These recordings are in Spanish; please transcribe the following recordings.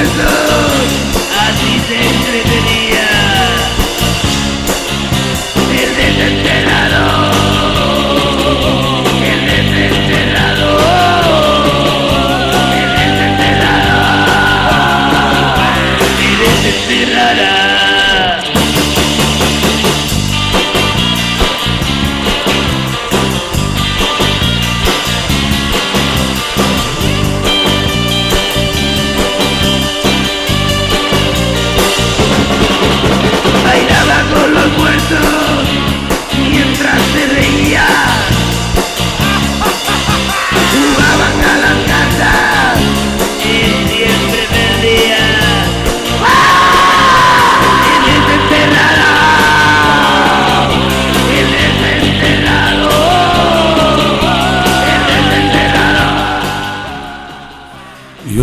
I've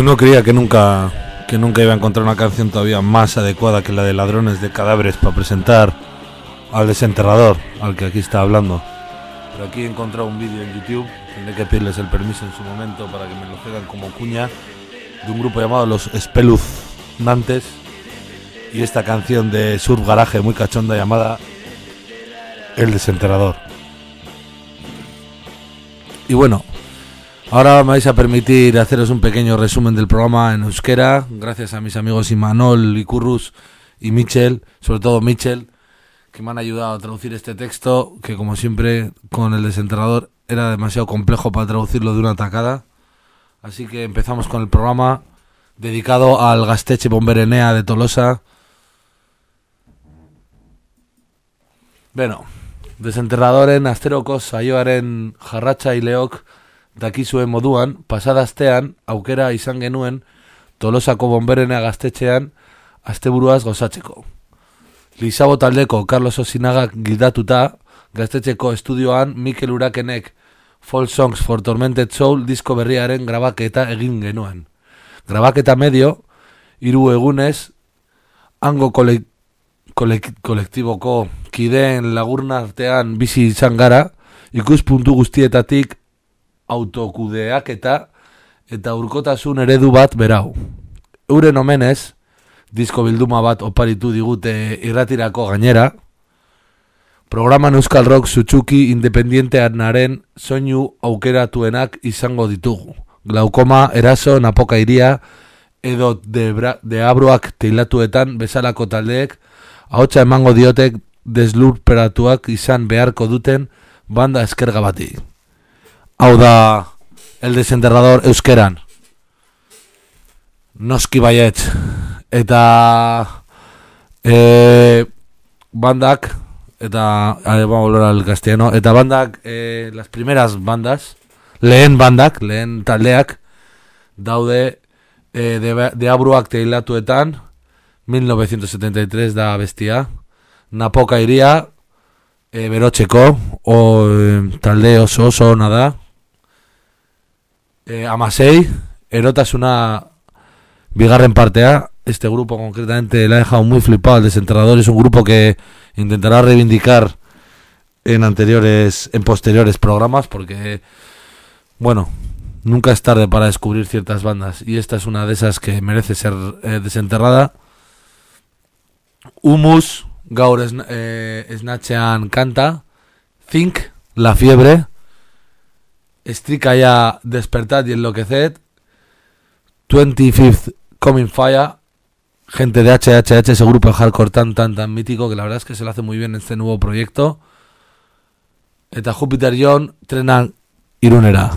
Uno creía que nunca, que nunca iba a encontrar una canción todavía más adecuada que la de Ladrones de Cadáveres para presentar al desenterrador, al que aquí está hablando. Pero aquí he encontrado un vídeo en YouTube, tendré que pedirles el permiso en su momento para que me lo cedan como cuña, de un grupo llamado Los Espeluznantes y esta canción de Surf Garage muy cachonda llamada El Desenterrador. Y bueno, Ahora me vais a permitir haceros un pequeño resumen del programa en euskera, gracias a mis amigos Imanol, Icurrus y Michel, sobre todo Michel, que me han ayudado a traducir este texto, que como siempre con el desenterrador era demasiado complejo para traducirlo de una tacada. Así que empezamos con el programa dedicado al Gasteche Bomberenea de Tolosa. Bueno, desenterradoren asteroko saioaren jarratza ileok dakizuen moduan, pasadaztean aukera izan genuen Tolosako bomberena gaztetxean asteburuaz gozatzeko. Lizabo taldeko Carlos Osinagak gidatuta, gaztetxeko estudioan Mikel Urakenek Fall Songs for Tormented Soul disko berriaren grabaketa egin genuen. Grabaketa medio, hiru egunez, hango kolek, kolek, kolektiboko kideen lagurna artean bizi izan gara, ikuspuntu guztietatik autokudeak eta eta urkotasun eredu bat berau. Euren omenez, disko bilduma bat oparitu digute irratirako gainera, programan Euskal Rock Zutsuki independienteanaren soinu aukeratuenak izango ditugu. Glaukoma, eraso, napoka iria, edo de, bra, de teilatuetan bezalako taldeek, ahotsa emango diotek deslurperatuak izan beharko duten banda eskerga bati. Hau da el desenterrador euskeran. Noski baiet. Eta e, bandak eta vamos a al castellano eta bandak e, las primeras bandas lehen bandak, lehen taldeak daude e, de, de abruak teilatuetan 1973 da bestia Napoka iria e, berotxeko o, e, talde oso oso ona da eh, Amasei, erotasuna bigarren partea, este grupo concretamente le ha dejado muy flipado el desenterrador, es un grupo que intentará reivindicar en anteriores, en posteriores programas, porque, bueno, nunca es tarde para descubrir ciertas bandas, y esta es una de esas que merece ser eh, desenterrada. Humus, gaur eh, snatchean canta, Think, La Fiebre, Estrika ya despertad y enloqueced. 25th Coming Fire. Gente de HHH, ese grupo de hardcore tan, tan, tan mítico que la verdad es que se lo hace muy bien en este nuevo proyecto. Eta Jupiter John trenan irunera.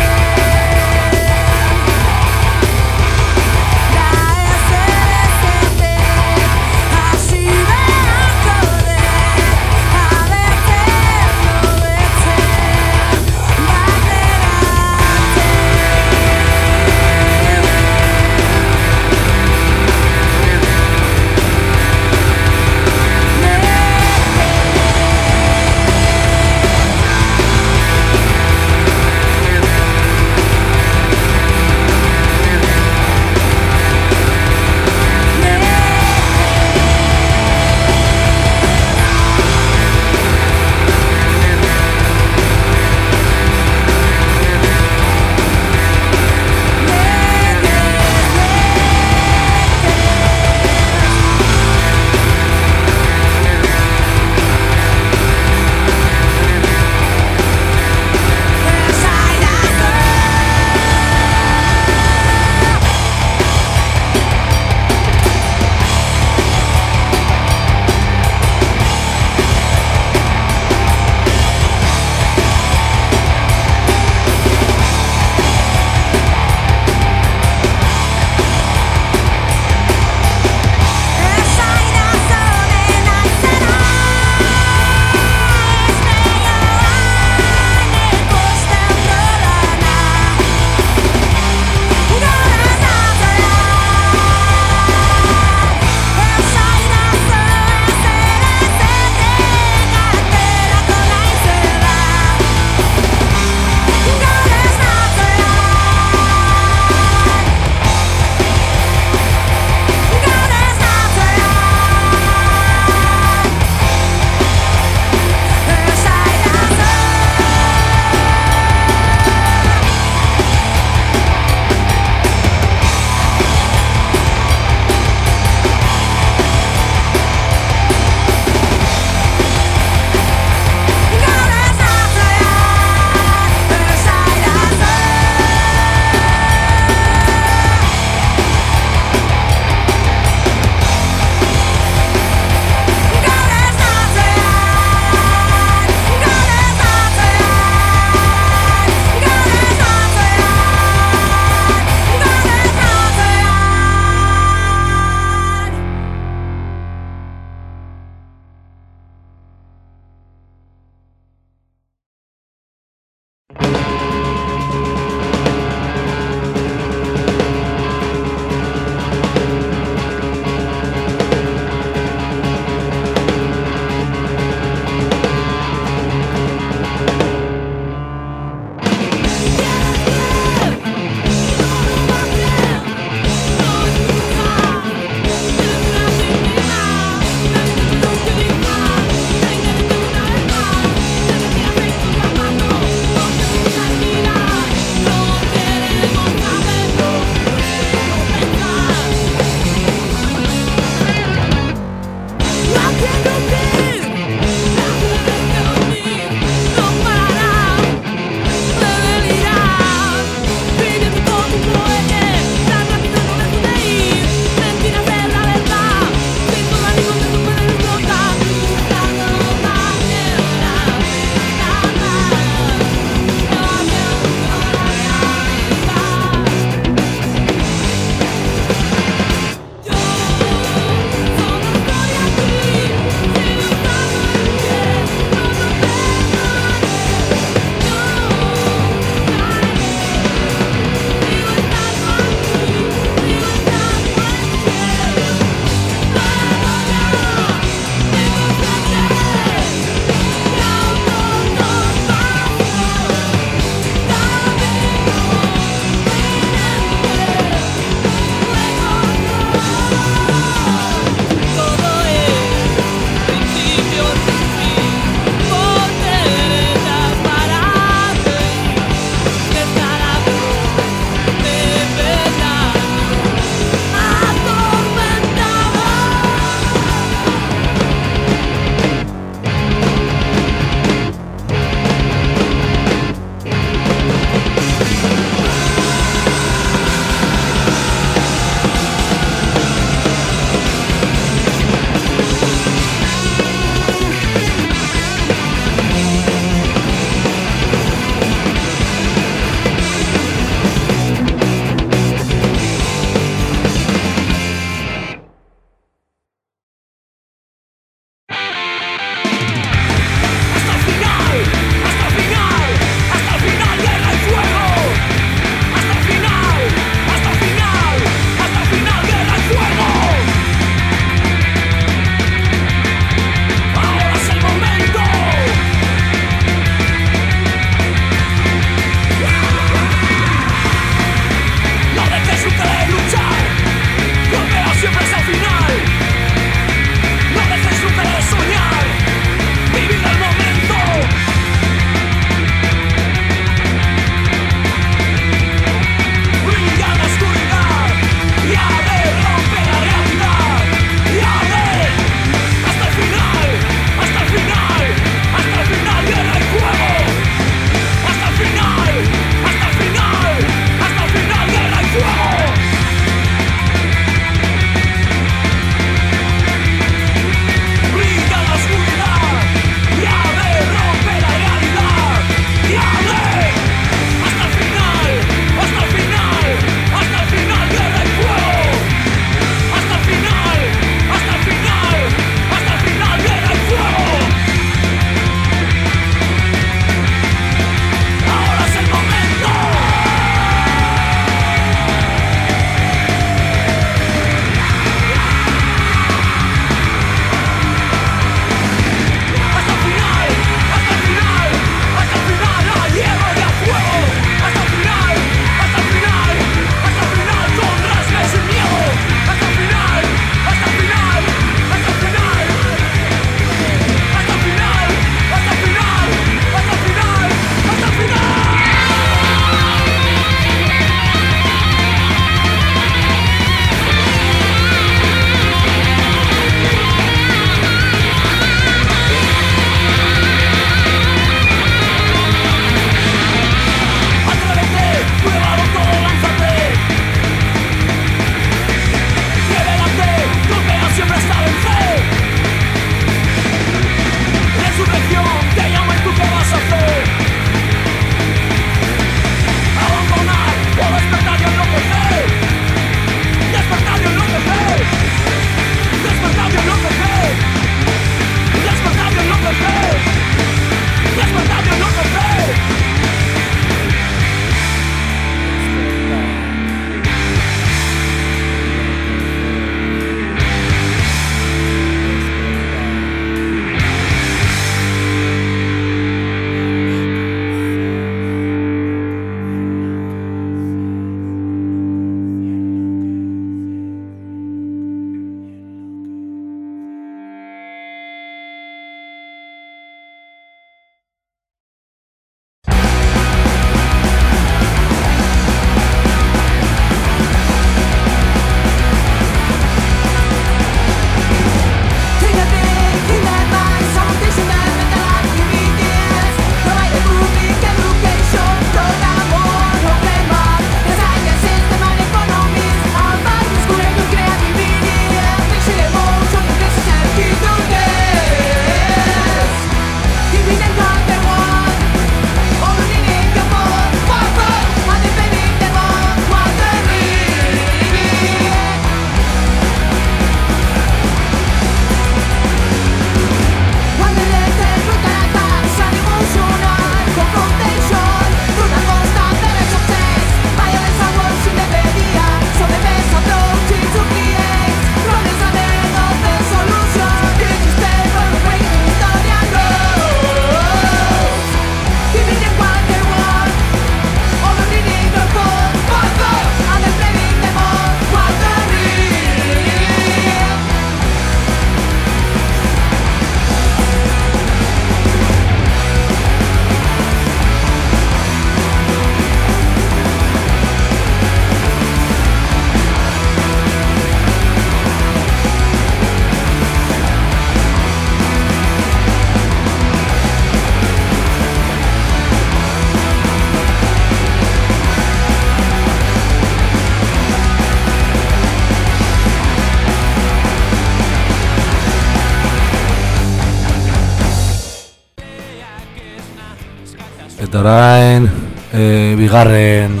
Bigarren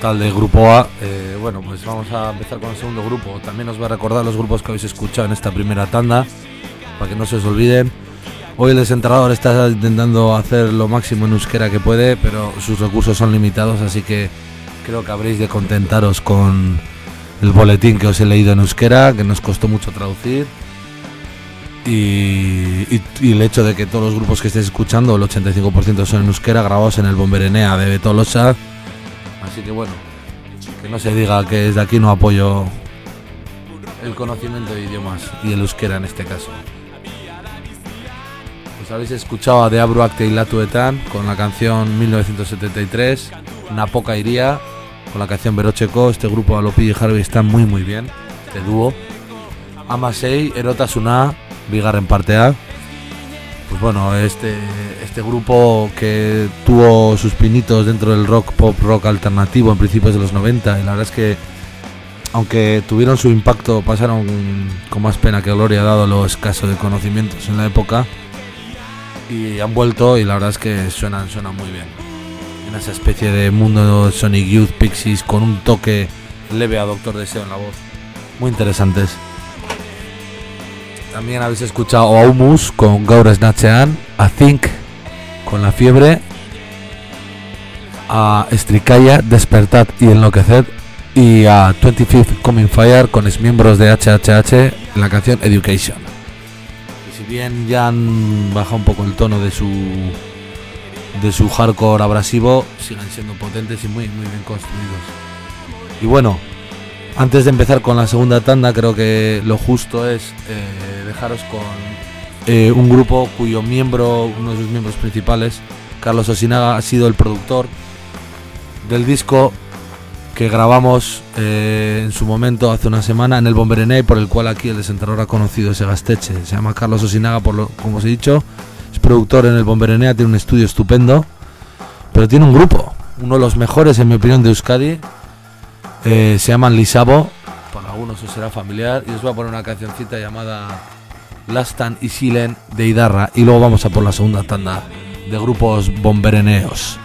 talde grupo A. Eh, bueno, pues vamos a empezar con el segundo grupo. También os voy a recordar los grupos que habéis escuchado en esta primera tanda, para que no se os olviden. Hoy el desenterrador está intentando hacer lo máximo en euskera que puede, pero sus recursos son limitados, así que creo que habréis de contentaros con el boletín que os he leído en euskera, que nos costó mucho traducir. Y, el hecho de que todos los grupos que estéis escuchando, el 85% son en euskera, grabados en el Bomberenea de Tolosa. Así que bueno, que no se diga que desde aquí no apoyo el conocimiento de idiomas y el euskera en este caso. Pues habéis escuchado a The Abruak y Latuetan con la canción 1973, Napoca Iría, con la canción Berocheco. Este grupo Alopi y Harvey están muy muy bien, de dúo. Amasei, Erotasuna, Bigarren partea. Pues bueno, este, este grupo que tuvo sus pinitos dentro del rock, pop, rock alternativo en principios de los 90 y la verdad es que aunque tuvieron su impacto, pasaron con más pena que gloria dado lo escaso de conocimientos en la época y han vuelto y la verdad es que suenan, suenan muy bien. En esa especie de mundo Sonic Youth Pixies con un toque leve a Doctor Deseo en la voz. Muy interesantes. También habéis escuchado a Humus con Gaur Snatchean, a Think con La Fiebre, a Stricaya, Despertad y Enloqueced y a 25th Coming Fire con miembros de HHH en la canción Education. Si bien ya han bajado un poco el tono de su de su hardcore abrasivo, siguen siendo potentes y muy muy bien construidos. Y bueno, antes de empezar con la segunda tanda, creo que lo justo es eh, dejaros con eh, un grupo cuyo miembro, uno de sus miembros principales, Carlos Osinaga, ha sido el productor del disco que grabamos eh, en su momento hace una semana en el Bombereney, por el cual aquí el desenterrador ha conocido ese gasteche. Se llama Carlos Osinaga, por lo, como os he dicho, es productor en el Bomberenea, tiene un estudio estupendo, pero tiene un grupo, uno de los mejores en mi opinión de Euskadi, eh, se llaman Lisabo, para algunos os será familiar, y os voy a poner una cancioncita llamada Lastan y Silen de Idarra, y luego vamos a por la segunda tanda de grupos bombereneos.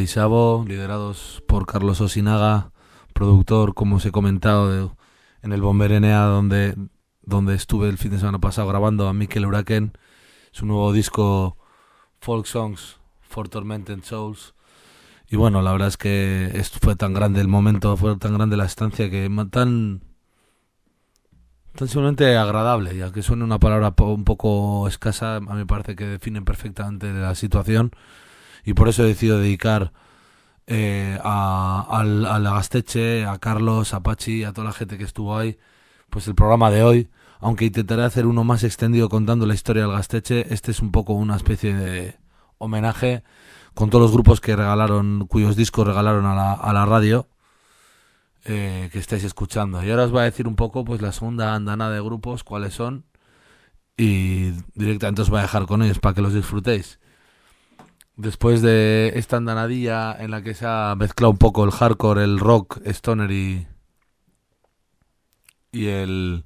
Elisabo, liderados por Carlos Osinaga, productor, como os he comentado, en el Bomberenea, donde, donde estuve el fin de semana pasado grabando a Mikel Uraken, su nuevo disco Folk Songs for Tormented Souls. Y bueno, la verdad es que fue tan grande el momento, fue tan grande la estancia que tan tan simplemente agradable, ya que suene una palabra un poco escasa, a mí me parece que define perfectamente la situación y por eso he decidido dedicar eh, a, al, al Agasteche, a Carlos, a Pachi, a toda la gente que estuvo ahí, pues el programa de hoy, aunque intentaré hacer uno más extendido contando la historia del Gasteche, este es un poco una especie de homenaje con todos los grupos que regalaron, cuyos discos regalaron a la, a la radio eh, que estáis escuchando. Y ahora os voy a decir un poco pues la segunda andanada de grupos, cuáles son, y directamente os voy a dejar con ellos para que los disfrutéis. Después de esta andanadilla en la que se ha mezclado un poco el hardcore, el rock, stoner y, y el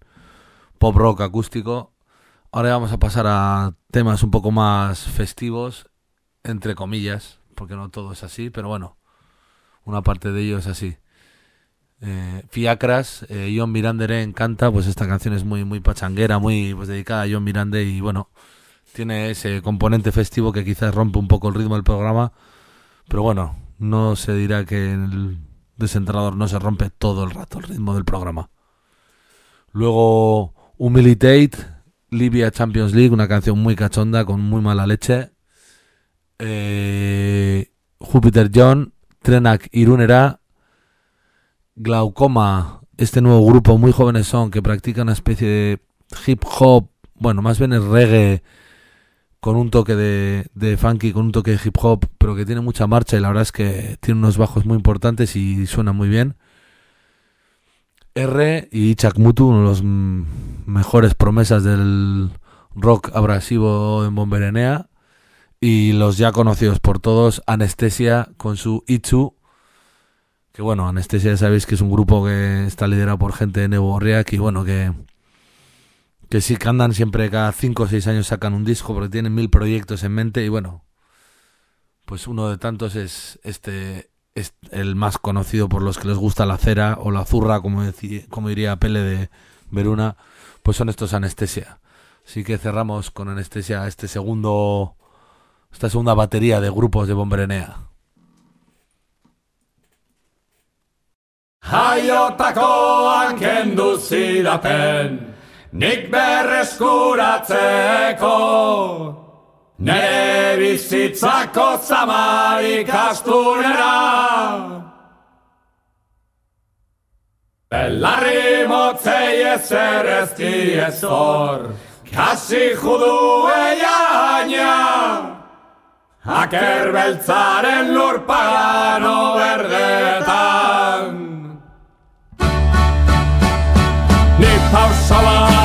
pop rock acústico, ahora vamos a pasar a temas un poco más festivos, entre comillas, porque no todo es así, pero bueno, una parte de ello es así. Eh, Fiacras, eh, John Mirandere encanta, pues esta canción es muy muy pachanguera, muy pues dedicada a John Mirande y bueno, tiene ese componente festivo que quizás rompe un poco el ritmo del programa, pero bueno, no se dirá que el desenterrador no se rompe todo el rato el ritmo del programa. Luego Humilitate, Libya Champions League, una canción muy cachonda con muy mala leche. Eh, Júpiter John, Trenak Irunera, Glaucoma, este nuevo grupo, muy jóvenes son, que practica una especie de hip hop, bueno, más bien es reggae, con un toque de, de funky, con un toque de hip hop, pero que tiene mucha marcha y la verdad es que tiene unos bajos muy importantes y suena muy bien. R y Ichak Mutu, uno de los mejores promesas del rock abrasivo en Bomberenea. Y los ya conocidos por todos, Anestesia con su Itzu. Que bueno, Anestesia ya sabéis que es un grupo que está liderado por gente de Orriak y bueno, que, que sí que andan siempre cada 5 o 6 años sacan un disco porque tienen mil proyectos en mente y bueno, pues uno de tantos es este, es el más conocido por los que les gusta la cera o la zurra, como, como diría Pele de Veruna, pues son estos Anestesia. Así que cerramos con Anestesia este segundo, esta segunda batería de grupos de. Jaiotakoan kendu zidaten Nik berreskuratzeko. Nere bizitzako zamarik astunera. Belarri motzei ezer ezki ez hor. Kasi judu eiaina Aker beltzaren lurpagano berdetan. Ni pausa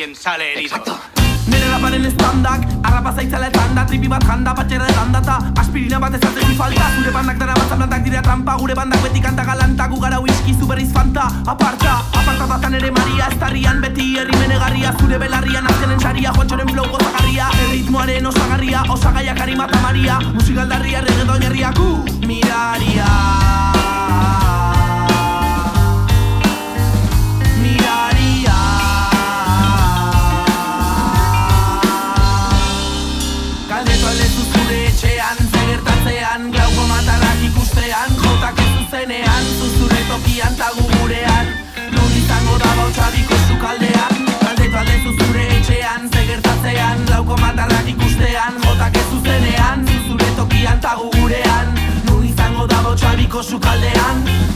alguien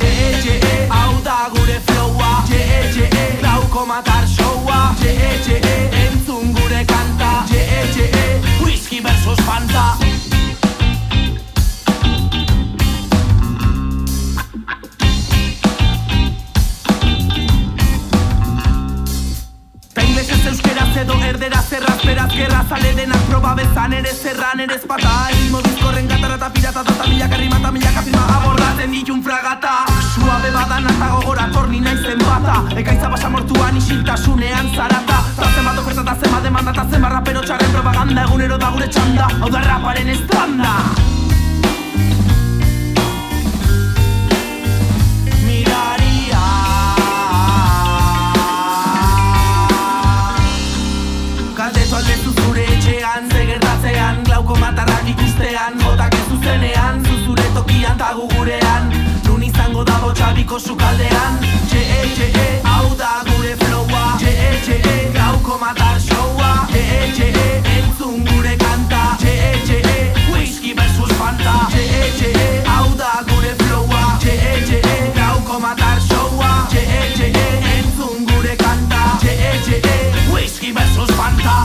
Etxe, hau da gure flowa. Etxe, matar showa Etxe, entzun gure kanta. Etxe, whisky versus fanta. Edo erderaz erraz beraz gerra Zale denak proba bezan ere zerran ere espata Ritmo bizkorren gatara eta pirata eta milaka rimata milaka firma abordatzen ditun fragata. Suabe badan eta gogora torni naizen bata. Ekaitza basa mortuan isiltasunean zarata. Ta zenbat oferta eta zenbat demanda eta zenbat rapero txarren propaganda Egunero da gure txanda, hau da raparen estranda Batarrak ikustean, botak ez zuzenean Zuzure tokian eta gugurean Nun izango dago txabiko sukaldean. Txe, e, eh, txe, e, eh, hau da gure flowa. Txe, e, eh, txe, e, gauko matar showa. Txe, e, txe, e, entzun gure kanta. Txe, e, txe, e, whisky versus fanta. Txe, e, txe, e, hau da gure flowa. Txe, e, txe, e, gauko matar showa. Txe, e, txe, e, entzun gure kanta. Txe, e, txe, e, whisky versus fanta.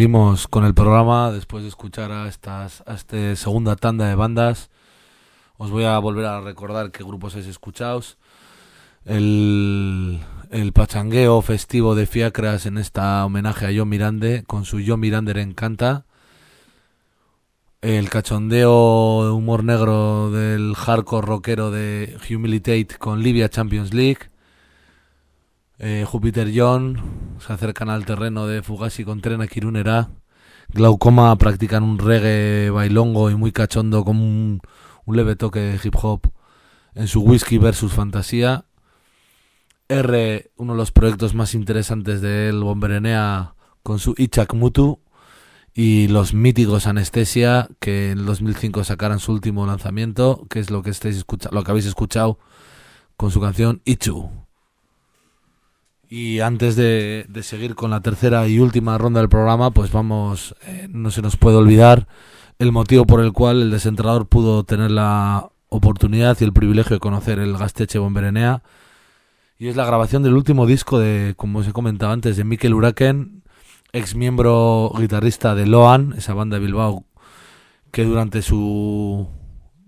Seguimos con el programa después de escuchar a estas a este segunda tanda de bandas. Os voy a volver a recordar qué grupos habéis escuchado. El, el pachangueo festivo de Fiacras en esta homenaje a John Mirande con su John Mirander encanta. El cachondeo de humor negro del hardcore rockero de Humilitate con Libya Champions League. Eh, Júpiter John se acercan al terreno de Fugazi con Trena Kirunera. Glaucoma practican un reggae bailongo y muy cachondo con un, leve toque de hip hop en su Whisky versus Fantasía. R, uno de los proyectos más interesantes de él, Bomberenea, con su Ichak Mutu. Y los míticos Anestesia, que en el 2005 sacaron su último lanzamiento, que es lo que, estáis escucha lo que habéis escuchado con su canción Ichu. Y antes de, seguir con la tercera y última ronda del programa, pues vamos, eh, no se nos puede olvidar el motivo por el cual el desenterrador pudo tener la oportunidad y el privilegio de conocer el Gasteche Bomberenea. Y es la grabación del último disco de, como os he comentado antes, de Mikel Uraken, ex miembro guitarrista de Loan, esa banda de Bilbao, que durante su,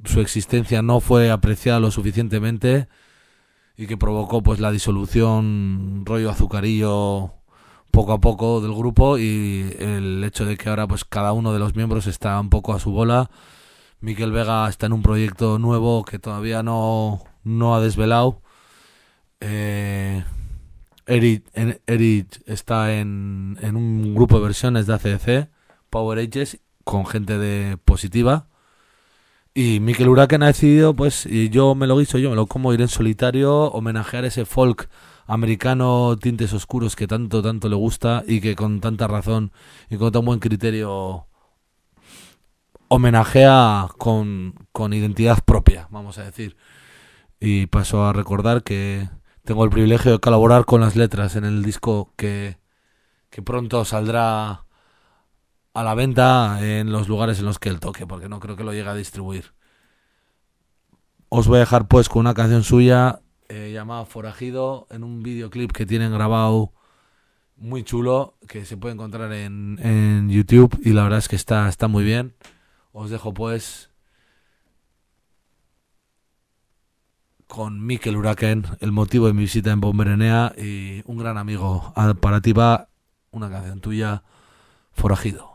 su existencia no fue apreciada lo suficientemente y que provocó pues la disolución rollo azucarillo poco a poco del grupo y el hecho de que ahora pues cada uno de los miembros está un poco a su bola. Miquel Vega está en un proyecto nuevo que todavía no, no ha desvelado. Eh, Eric, está en, en un grupo de versiones de ACDC, Power Ages, con gente de positiva. Y Mikel Huracan ha decidido, pues, y yo me lo guiso, yo me lo como, ir en solitario, homenajear ese folk americano, tintes oscuros que tanto, tanto le gusta y que con tanta razón y con tan buen criterio homenajea con, con identidad propia, vamos a decir. Y paso a recordar que tengo el privilegio de colaborar con las letras en el disco que, que pronto saldrá a la venta en los lugares en los que él toque, porque no creo que lo llegue a distribuir. Os voy a dejar pues con una canción suya eh, llamada Forajido en un videoclip que tienen grabado muy chulo que se puede encontrar en, en YouTube y la verdad es que está, está muy bien. Os dejo pues con Mikel Huracan, el motivo de mi visita en Bomberenea y un gran amigo. Para ti va una canción tuya. Forajido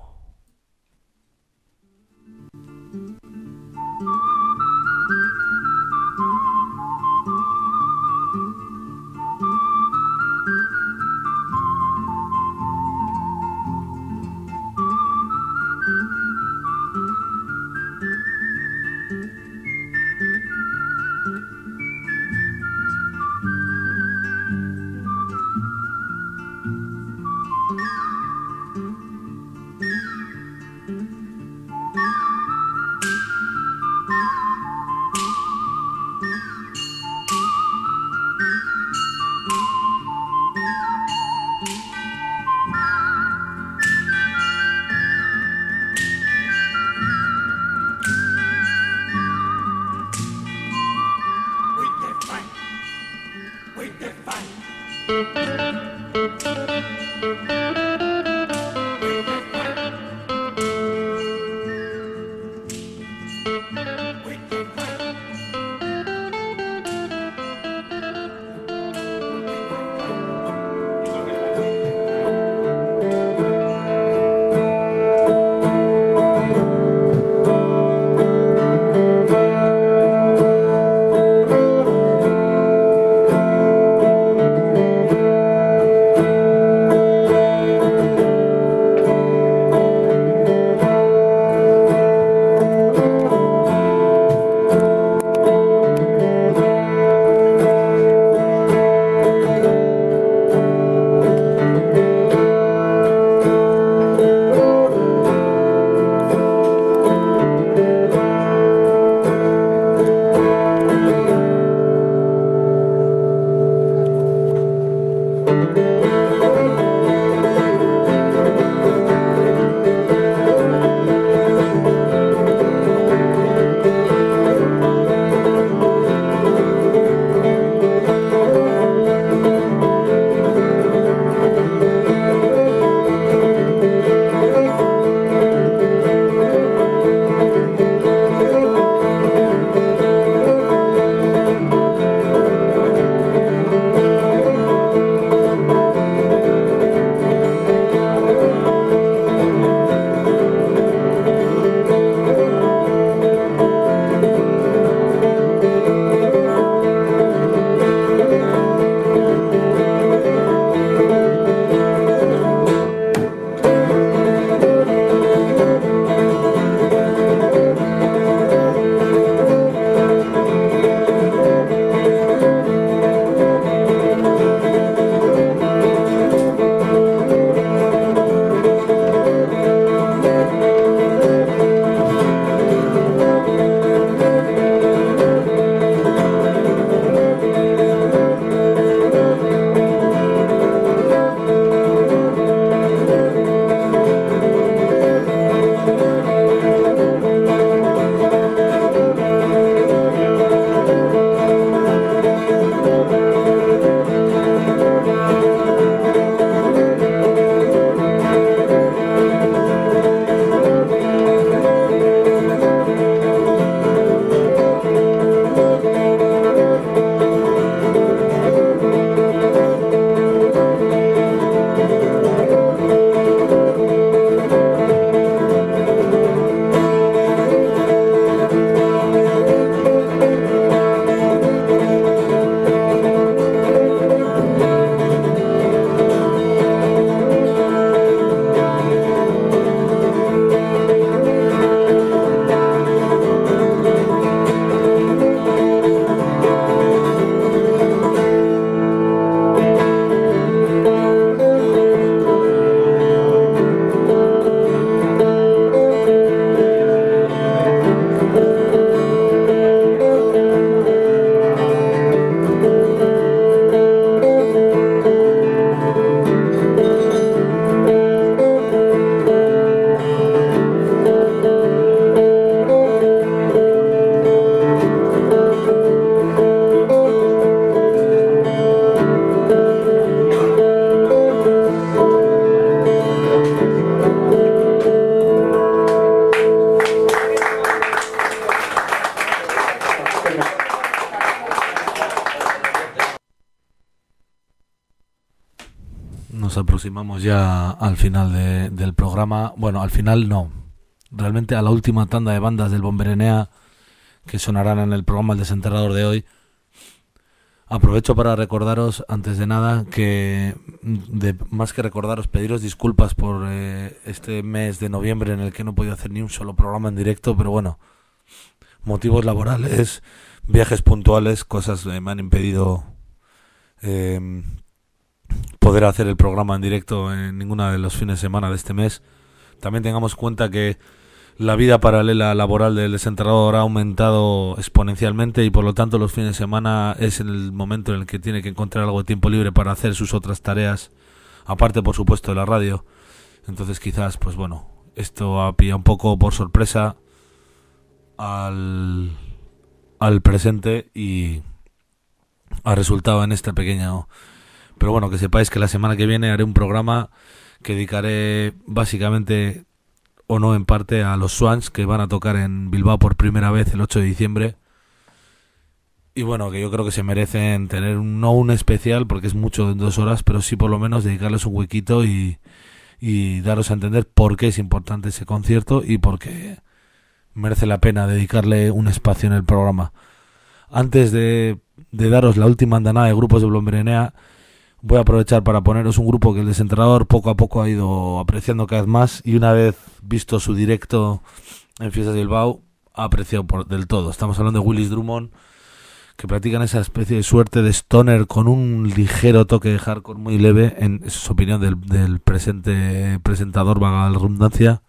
aproximamos ya al final de- del programa. Bueno, al final no. Realmente a la última tanda de bandas del Bomberenea que sonarán en el programa El Desenterrador de hoy. Aprovecho para recordaros, antes de nada, que de, más que recordaros, pediros disculpas por eh, este mes de noviembre en el que no he podido hacer ni un solo programa en directo, pero bueno, motivos laborales, viajes puntuales, cosas eh, me han impedido eh, poder hacer el programa en directo en ninguna de los fines de semana de este mes. También tengamos cuenta que la vida paralela laboral del desenterrador ha aumentado exponencialmente y por lo tanto los fines de semana es el momento en el que tiene que encontrar algo de tiempo libre para hacer sus otras tareas, aparte por supuesto de la radio. Entonces quizás, pues bueno, esto ha pillado un poco por sorpresa al, al presente y ha resultado en este pequeño... Pero bueno, que sepáis que la semana que viene haré un programa que dedicaré básicamente o no en parte a los Swans que van a tocar en Bilbao por primera vez el 8 de diciembre. Y bueno, que yo creo que se merecen tener un, no un especial porque es mucho en dos horas, pero sí por lo menos dedicarles un huequito y, y daros a entender por qué es importante ese concierto y por qué merece la pena dedicarle un espacio en el programa. Antes de, de daros la última andanada de grupos de Blomberenea, voy a aprovechar para poneros un grupo que el desenterrador poco a poco ha ido apreciando cada vez más y una vez visto su directo en Fiestas de Bilbao, ha apreciado por, del todo. Estamos hablando de Willis Drummond, que practican esa especie de suerte de stoner con un ligero toque de hardcore muy leve, en esa es opinión del, presente presentador, vaga la redundancia,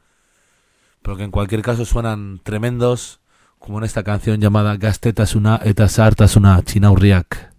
pero que en cualquier caso suenan tremendos, como en esta canción llamada Gastetasuna eta Sartasuna Chinaurriak.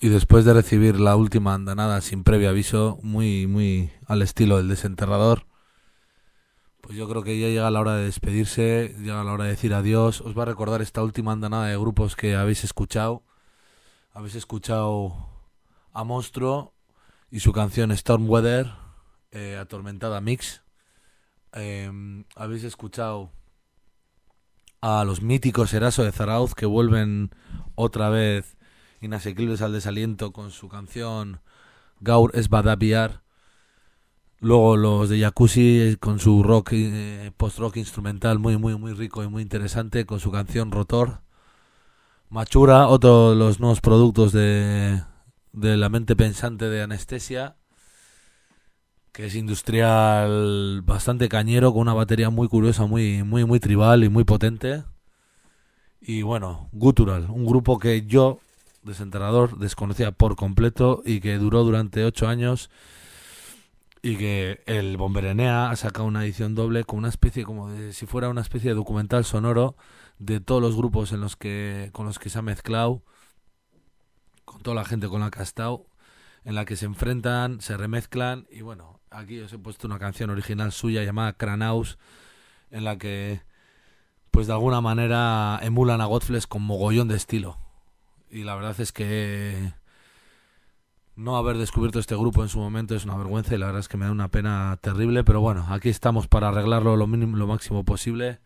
Y después de recibir la última andanada sin previo aviso, muy, muy al estilo del desenterrador, pues yo creo que ya llega la hora de despedirse, llega la hora de decir adiós. Os va a recordar esta última andanada de grupos que habéis escuchado. Habéis escuchado a Monstruo y su canción Storm Weather, eh, Atormentada Mix. Eh, habéis escuchado a los míticos Eraso de Zarauz que vuelven otra vez inasequibles al desaliento con su canción Gaur es Badabiar. Luego los de Jacuzzi eh, con su rock, eh, post-rock instrumental muy, muy, muy rico y muy interesante con su canción Rotor. Machura, otro de los nuevos productos de, de la mente pensante de Anestesia, que es industrial bastante cañero, con una batería muy curiosa, muy, muy, muy tribal y muy potente. Y bueno, Gutural, un grupo que yo desenterrador desconocía por completo y que duró durante ocho años y que el Bomberenea ha sacado una edición doble con una especie como de si fuera una especie de documental sonoro de todos los grupos en los que con los que se ha mezclado con toda la gente con la que ha estado en la que se enfrentan, se remezclan y bueno, aquí os he puesto una canción original suya llamada Cranaus en la que pues de alguna manera emulan a Godflesh con mogollón de estilo y la verdad es que no haber descubierto este grupo en su momento es una vergüenza y la verdad es que me da una pena terrible, pero bueno, aquí estamos para arreglarlo lo mínimo, lo máximo posible.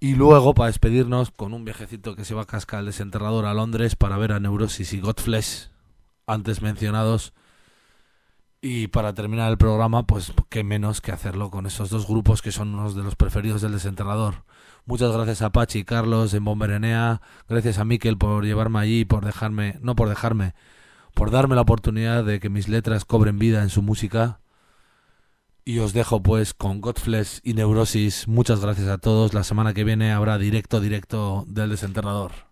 Y luego para despedirnos con un viajecito que se va a cascar el desenterrador a Londres para ver a Neurosis y Godflesh antes mencionados. Y para terminar el programa, pues qué menos que hacerlo con esos dos grupos que son unos de los preferidos del desenterrador. Muchas gracias a Pachi y Carlos en Bomberenea. Gracias a Miquel por llevarme allí, por dejarme, no por dejarme, por darme la oportunidad de que mis letras cobren vida en su música. Y os dejo pues con Godflesh y Neurosis. Muchas gracias a todos. La semana que viene habrá directo, directo del desenterrador.